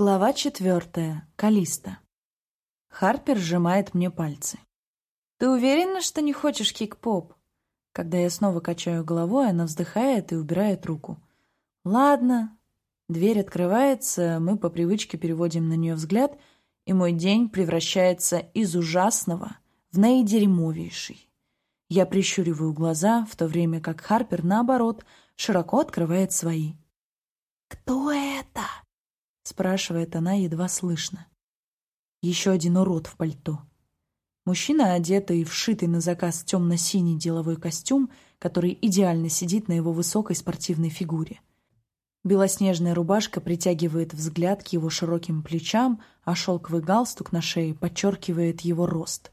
Глава четвертая. Калиста. Харпер сжимает мне пальцы. «Ты уверена, что не хочешь кик-поп?» Когда я снова качаю головой, она вздыхает и убирает руку. «Ладно». Дверь открывается, мы по привычке переводим на нее взгляд, и мой день превращается из ужасного в наидерьмовейший. Я прищуриваю глаза, в то время как Харпер, наоборот, широко открывает свои. «Кто это?» — спрашивает она едва слышно. Еще один урод в пальто. Мужчина, одетый в шитый на заказ темно-синий деловой костюм, который идеально сидит на его высокой спортивной фигуре. Белоснежная рубашка притягивает взгляд к его широким плечам, а шелковый галстук на шее подчеркивает его рост.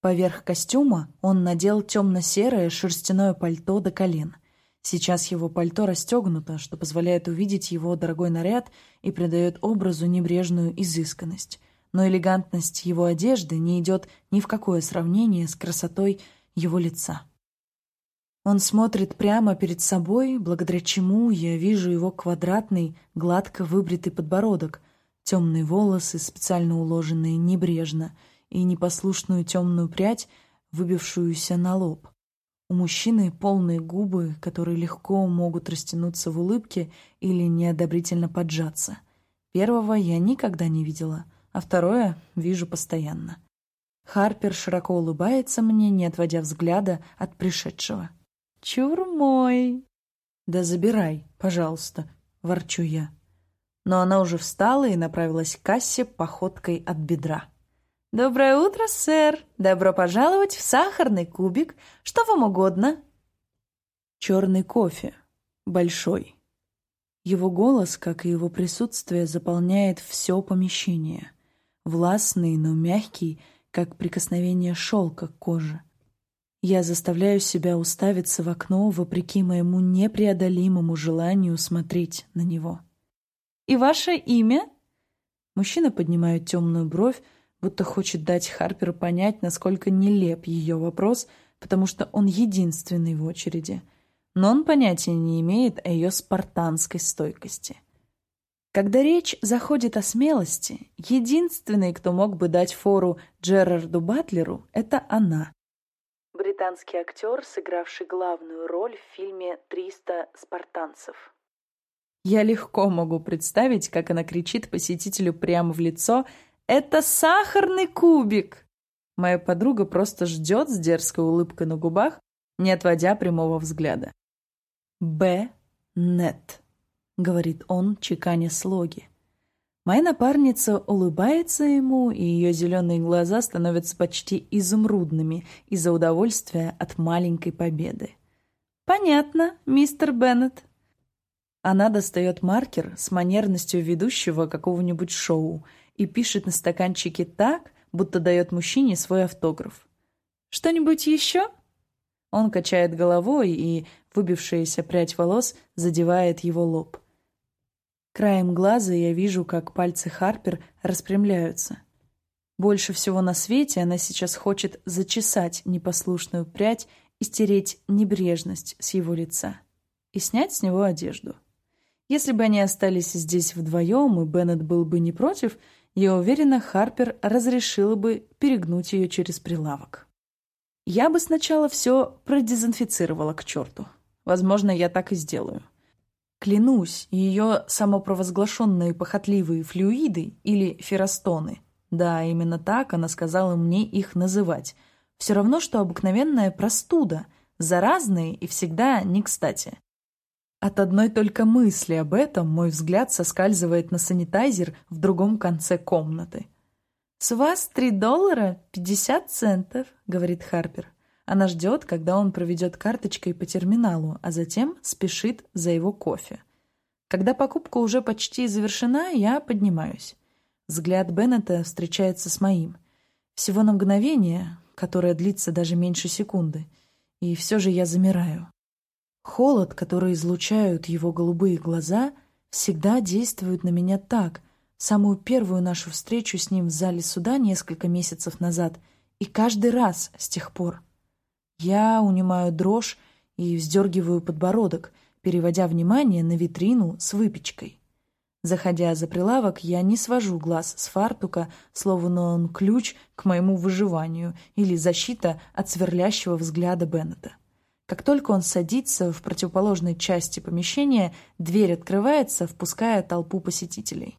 Поверх костюма он надел темно-серое шерстяное пальто до колен. Сейчас его пальто расстегнуто, что позволяет увидеть его дорогой наряд и придает образу небрежную изысканность. Но элегантность его одежды не идет ни в какое сравнение с красотой его лица. Он смотрит прямо перед собой, благодаря чему я вижу его квадратный, гладко выбритый подбородок, темные волосы, специально уложенные небрежно, и непослушную темную прядь, выбившуюся на лоб. У мужчины полные губы, которые легко могут растянуться в улыбке или неодобрительно поджаться. Первого я никогда не видела, а второе вижу постоянно. Харпер широко улыбается мне, не отводя взгляда от пришедшего. «Чур мой!» «Да забирай, пожалуйста», — ворчу я. Но она уже встала и направилась к кассе походкой от бедра. «Доброе утро, сэр! Добро пожаловать в сахарный кубик. Что вам угодно?» Черный кофе. Большой. Его голос, как и его присутствие, заполняет все помещение. Властный, но мягкий, как прикосновение шелка к коже. Я заставляю себя уставиться в окно, вопреки моему непреодолимому желанию смотреть на него. «И ваше имя?» Мужчина поднимает темную бровь, будто хочет дать Харперу понять, насколько нелеп ее вопрос, потому что он единственный в очереди. Но он понятия не имеет о ее спартанской стойкости. Когда речь заходит о смелости, единственный, кто мог бы дать фору Джерарду Батлеру, это она. Британский актер, сыгравший главную роль в фильме «300 спартанцев». Я легко могу представить, как она кричит посетителю прямо в лицо это сахарный кубик!» Моя подруга просто ждет с дерзкой улыбкой на губах, не отводя прямого взгляда. «Б. Нет», — говорит он, чеканя слоги. Моя напарница улыбается ему, и ее зеленые глаза становятся почти изумрудными из-за удовольствия от маленькой победы. «Понятно, мистер Беннет». Она достает маркер с манерностью ведущего какого-нибудь шоу — и пишет на стаканчике так, будто дает мужчине свой автограф. «Что-нибудь еще?» Он качает головой, и выбившаяся прядь волос задевает его лоб. Краем глаза я вижу, как пальцы Харпер распрямляются. Больше всего на свете она сейчас хочет зачесать непослушную прядь и стереть небрежность с его лица и снять с него одежду. Если бы они остались здесь вдвоем, и Беннет был бы не против, я уверена, Харпер разрешила бы перегнуть ее через прилавок. Я бы сначала все продезинфицировала к черту. Возможно, я так и сделаю. Клянусь, ее самопровозглашенные похотливые флюиды или феростоны, да, именно так она сказала мне их называть, все равно, что обыкновенная простуда, заразная и всегда не кстати. От одной только мысли об этом мой взгляд соскальзывает на санитайзер в другом конце комнаты. «С вас три доллара пятьдесят центов», — говорит Харпер. Она ждет, когда он проведет карточкой по терминалу, а затем спешит за его кофе. Когда покупка уже почти завершена, я поднимаюсь. Взгляд Беннета встречается с моим. Всего на мгновение, которое длится даже меньше секунды. И все же я замираю. Холод, который излучают его голубые глаза, всегда действует на меня так. Самую первую нашу встречу с ним в зале суда несколько месяцев назад и каждый раз с тех пор. Я унимаю дрожь и вздергиваю подбородок, переводя внимание на витрину с выпечкой. Заходя за прилавок, я не свожу глаз с фартука, словно он ключ к моему выживанию или защита от сверлящего взгляда Беннета. Как только он садится в противоположной части помещения, дверь открывается, впуская толпу посетителей.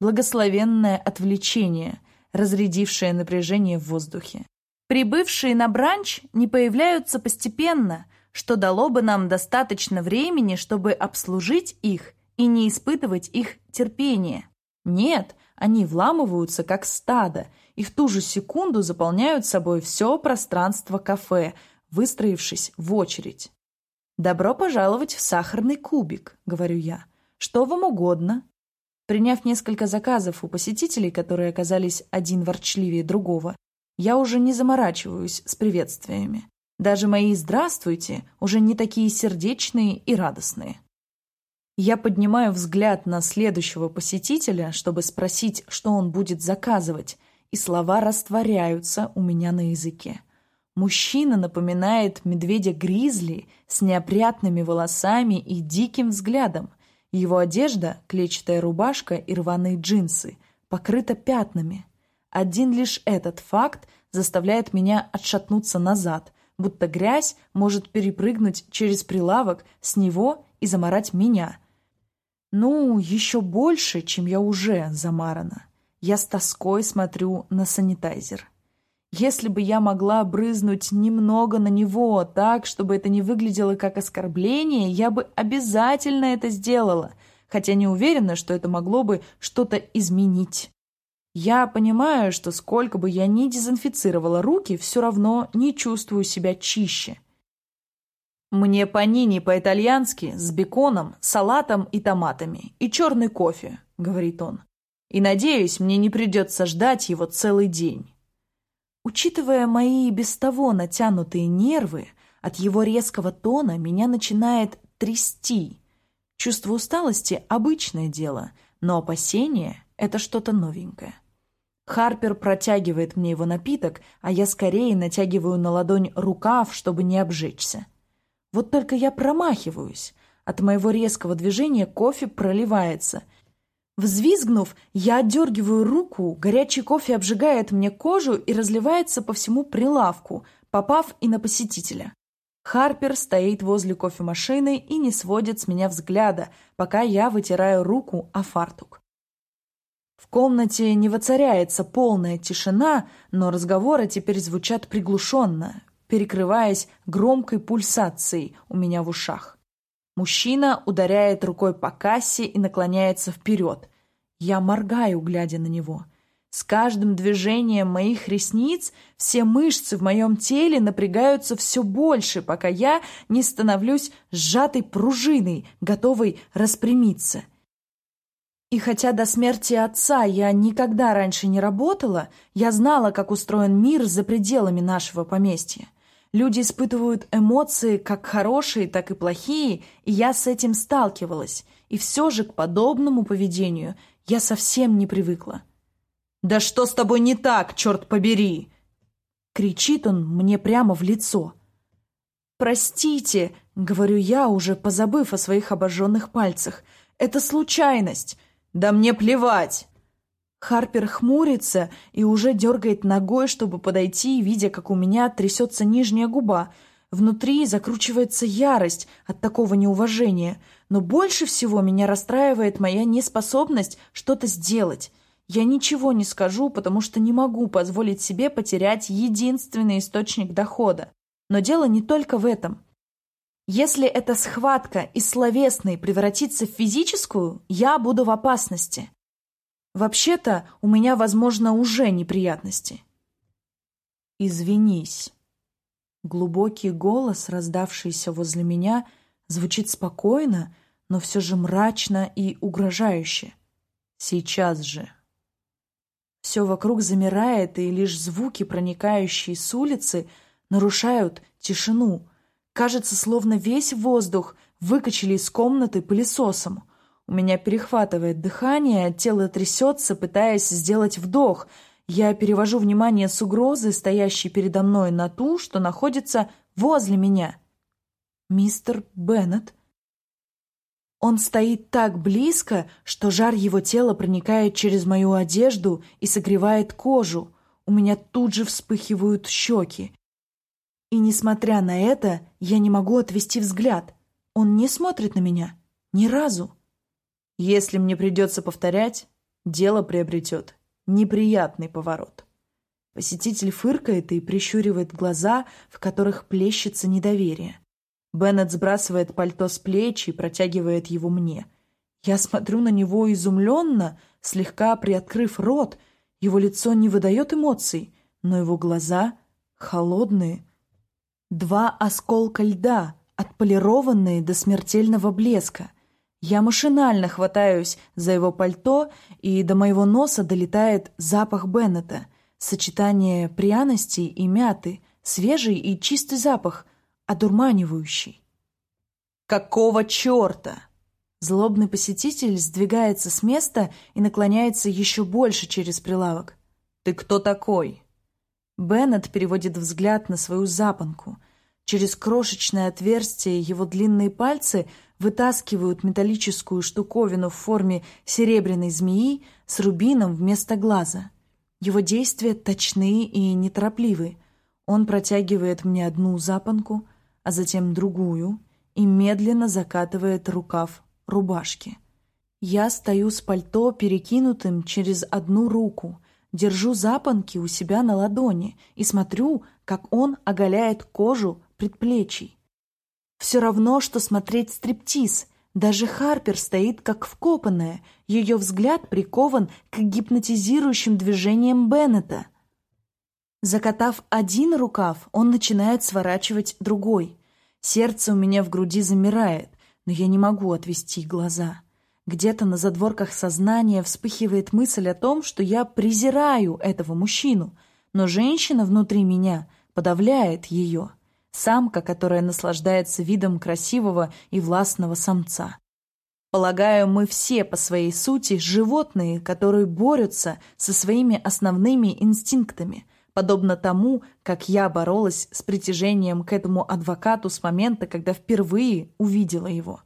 Благословенное отвлечение, разрядившее напряжение в воздухе. Прибывшие на бранч не появляются постепенно, что дало бы нам достаточно времени, чтобы обслужить их и не испытывать их терпения. Нет, они вламываются как стадо и в ту же секунду заполняют собой все пространство кафе, выстроившись в очередь. «Добро пожаловать в сахарный кубик», — говорю я. «Что вам угодно?» Приняв несколько заказов у посетителей, которые оказались один ворчливее другого, я уже не заморачиваюсь с приветствиями. Даже мои «здравствуйте» уже не такие сердечные и радостные. Я поднимаю взгляд на следующего посетителя, чтобы спросить, что он будет заказывать, и слова растворяются у меня на языке. Мужчина напоминает медведя-гризли с неопрятными волосами и диким взглядом. Его одежда, клетчатая рубашка и рваные джинсы, покрыта пятнами. Один лишь этот факт заставляет меня отшатнуться назад, будто грязь может перепрыгнуть через прилавок с него и заморать меня – ну, еще больше, чем я уже замарана. Я с тоской смотрю на санитайзер. Если бы я могла брызнуть немного на него так, чтобы это не выглядело как оскорбление, я бы обязательно это сделала, хотя не уверена, что это могло бы что-то изменить. Я понимаю, что сколько бы я ни дезинфицировала руки, все равно не чувствую себя чище. «Мне панини по-итальянски с беконом, салатом и томатами, и черный кофе», — говорит он. «И, надеюсь, мне не придется ждать его целый день». Учитывая мои без того натянутые нервы, от его резкого тона меня начинает трясти. Чувство усталости — обычное дело, но опасение — это что-то новенькое. Харпер протягивает мне его напиток, а я скорее натягиваю на ладонь рукав, чтобы не обжечься. Вот только я промахиваюсь. От моего резкого движения кофе проливается. Взвизгнув, я отдергиваю руку, горячий кофе обжигает мне кожу и разливается по всему прилавку, попав и на посетителя. Харпер стоит возле кофемашины и не сводит с меня взгляда, пока я вытираю руку о фартук. В комнате не воцаряется полная тишина, но разговоры теперь звучат приглушенно, перекрываясь громкой пульсацией у меня в ушах. Мужчина ударяет рукой по кассе и наклоняется вперед. Я моргаю, глядя на него. С каждым движением моих ресниц все мышцы в моем теле напрягаются все больше, пока я не становлюсь сжатой пружиной, готовой распрямиться. И хотя до смерти отца я никогда раньше не работала, я знала, как устроен мир за пределами нашего поместья. Люди испытывают эмоции как хорошие, так и плохие, и я с этим сталкивалась. И все же к подобному поведению я совсем не привыкла. «Да что с тобой не так, черт побери!» Кричит он мне прямо в лицо. «Простите», — говорю я, уже позабыв о своих обожженных пальцах, — «это случайность». «Да мне плевать!» Харпер хмурится и уже дергает ногой, чтобы подойти, видя, как у меня трясется нижняя губа. Внутри закручивается ярость от такого неуважения, но больше всего меня расстраивает моя неспособность что-то сделать. Я ничего не скажу, потому что не могу позволить себе потерять единственный источник дохода. Но дело не только в этом. Если эта схватка из словесной превратится в физическую, я буду в опасности. Вообще-то у меня, возможно, уже неприятности. Извинись. Глубокий голос, раздавшийся возле меня, звучит спокойно, но все же мрачно и угрожающе. Сейчас же. Все вокруг замирает, и лишь звуки, проникающие с улицы, нарушают тишину. Кажется, словно весь воздух выкачали из комнаты пылесосом — у меня перехватывает дыхание, тело трясется, пытаясь сделать вдох. Я перевожу внимание с угрозы, стоящей передо мной, на ту, что находится возле меня. «Мистер Беннет?» Он стоит так близко, что жар его тела проникает через мою одежду и согревает кожу. У меня тут же вспыхивают щеки. И несмотря на это, я не могу отвести взгляд. Он не смотрит на меня. Ни разу. Если мне придется повторять, дело приобретет неприятный поворот. Посетитель фыркает и прищуривает глаза, в которых плещется недоверие. Беннет сбрасывает пальто с плеч и протягивает его мне. Я смотрю на него изумленно, слегка приоткрыв рот. Его лицо не выдает эмоций, но его глаза холодные. Два осколка льда, отполированные до смертельного блеска. Я машинально хватаюсь за его пальто, и до моего носа долетает запах Беннета. Сочетание пряностей и мяты, свежий и чистый запах — одурманивающий. «Какого черта?» Злобный посетитель сдвигается с места и наклоняется еще больше через прилавок. «Ты кто такой?» Беннет переводит взгляд на свою запонку. Через крошечное отверстие его длинные пальцы вытаскивают металлическую штуковину в форме серебряной змеи с рубином вместо глаза. Его действия точны и неторопливы. Он протягивает мне одну запонку, а затем другую и медленно закатывает рукав рубашки. Я стою с пальто, перекинутым через одну руку, держу запонки у себя на ладони и смотрю, как он оголяет кожу предплечий. Все равно, что смотреть стриптиз. Даже Харпер стоит как вкопанная, ее взгляд прикован к гипнотизирующим движениям Беннета — Закатав один рукав, он начинает сворачивать другой. Сердце у меня в груди замирает, но я не могу отвести глаза. Где-то на задворках сознания вспыхивает мысль о том, что я презираю этого мужчину, но женщина внутри меня подавляет ее. Самка, которая наслаждается видом красивого и властного самца. Полагаю, мы все по своей сути животные, которые борются со своими основными инстинктами – подобно тому, как я боролась с притяжением к этому адвокату с момента, когда впервые увидела его.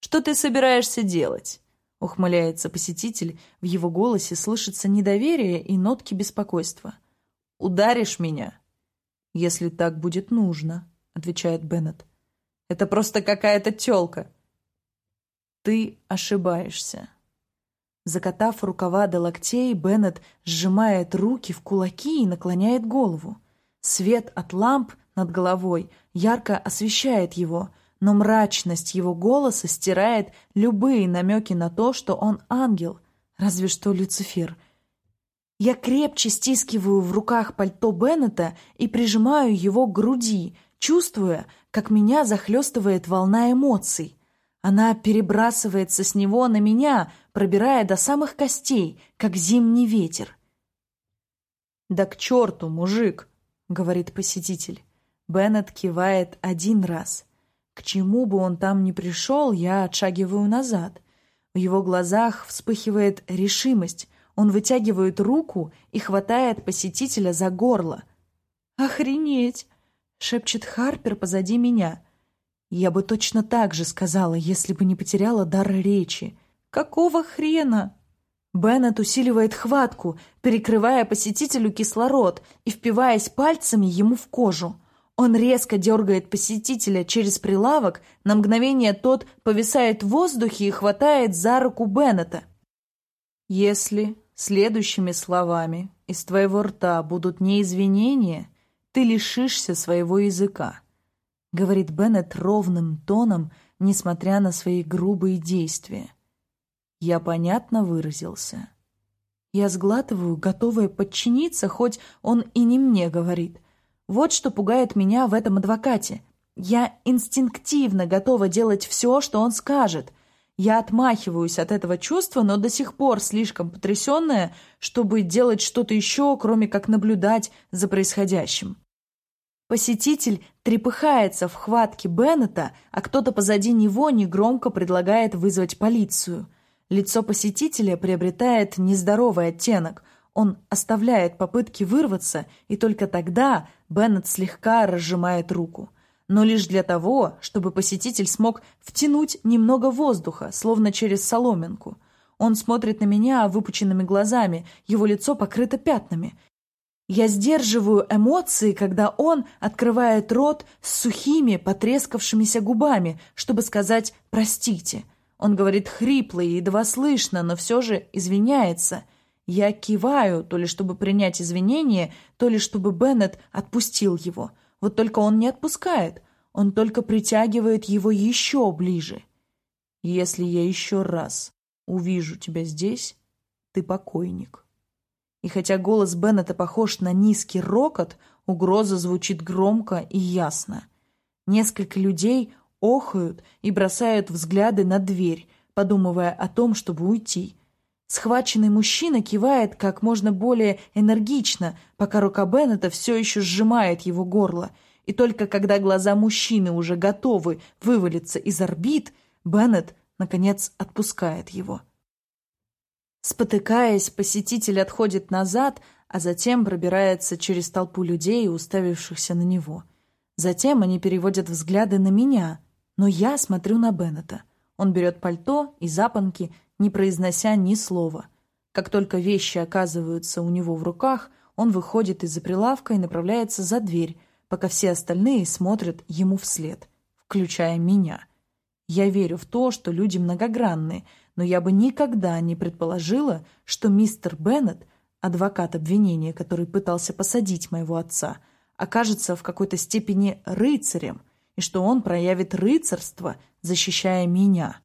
«Что ты собираешься делать?» — ухмыляется посетитель, в его голосе слышится недоверие и нотки беспокойства. «Ударишь меня?» «Если так будет нужно», — отвечает Беннет. «Это просто какая-то тёлка». «Ты ошибаешься», Закатав рукава до локтей, Беннет сжимает руки в кулаки и наклоняет голову. Свет от ламп над головой ярко освещает его, но мрачность его голоса стирает любые намеки на то, что он ангел, разве что Люцифер. Я крепче стискиваю в руках пальто Беннета и прижимаю его к груди, чувствуя, как меня захлестывает волна эмоций. Она перебрасывается с него на меня, пробирая до самых костей, как зимний ветер. «Да к черту, мужик!» — говорит посетитель. Беннет кивает один раз. К чему бы он там ни пришел, я отшагиваю назад. В его глазах вспыхивает решимость. Он вытягивает руку и хватает посетителя за горло. «Охренеть!» — шепчет Харпер позади меня — я бы точно так же сказала, если бы не потеряла дар речи. Какого хрена? Беннет усиливает хватку, перекрывая посетителю кислород и впиваясь пальцами ему в кожу. Он резко дергает посетителя через прилавок, на мгновение тот повисает в воздухе и хватает за руку Беннета. «Если следующими словами из твоего рта будут не извинения, ты лишишься своего языка», — говорит Беннет ровным тоном, несмотря на свои грубые действия. Я понятно выразился. Я сглатываю, готовая подчиниться, хоть он и не мне говорит. Вот что пугает меня в этом адвокате. Я инстинктивно готова делать все, что он скажет. Я отмахиваюсь от этого чувства, но до сих пор слишком потрясенная, чтобы делать что-то еще, кроме как наблюдать за происходящим. Посетитель трепыхается в хватке Беннета, а кто-то позади него негромко предлагает вызвать полицию. Лицо посетителя приобретает нездоровый оттенок. Он оставляет попытки вырваться, и только тогда Беннет слегка разжимает руку. Но лишь для того, чтобы посетитель смог втянуть немного воздуха, словно через соломинку. Он смотрит на меня выпученными глазами, его лицо покрыто пятнами. Я сдерживаю эмоции, когда он открывает рот с сухими, потрескавшимися губами, чтобы сказать «простите». Он говорит хрипло и едва слышно, но все же извиняется. Я киваю, то ли чтобы принять извинения, то ли чтобы Беннет отпустил его. Вот только он не отпускает. Он только притягивает его еще ближе. Если я еще раз увижу тебя здесь, ты покойник. И хотя голос Беннета похож на низкий рокот, угроза звучит громко и ясно. Несколько людей охают и бросают взгляды на дверь, подумывая о том, чтобы уйти. Схваченный мужчина кивает как можно более энергично, пока рука Беннета все еще сжимает его горло, и только когда глаза мужчины уже готовы вывалиться из орбит, Беннет, наконец, отпускает его. Спотыкаясь, посетитель отходит назад, а затем пробирается через толпу людей, уставившихся на него. Затем они переводят взгляды на меня, но я смотрю на Беннета. Он берет пальто и запонки, не произнося ни слова. Как только вещи оказываются у него в руках, он выходит из-за прилавка и направляется за дверь, пока все остальные смотрят ему вслед, включая меня. Я верю в то, что люди многогранны, но я бы никогда не предположила, что мистер Беннет, адвокат обвинения, который пытался посадить моего отца, окажется в какой-то степени рыцарем, и что он проявит рыцарство, защищая меня.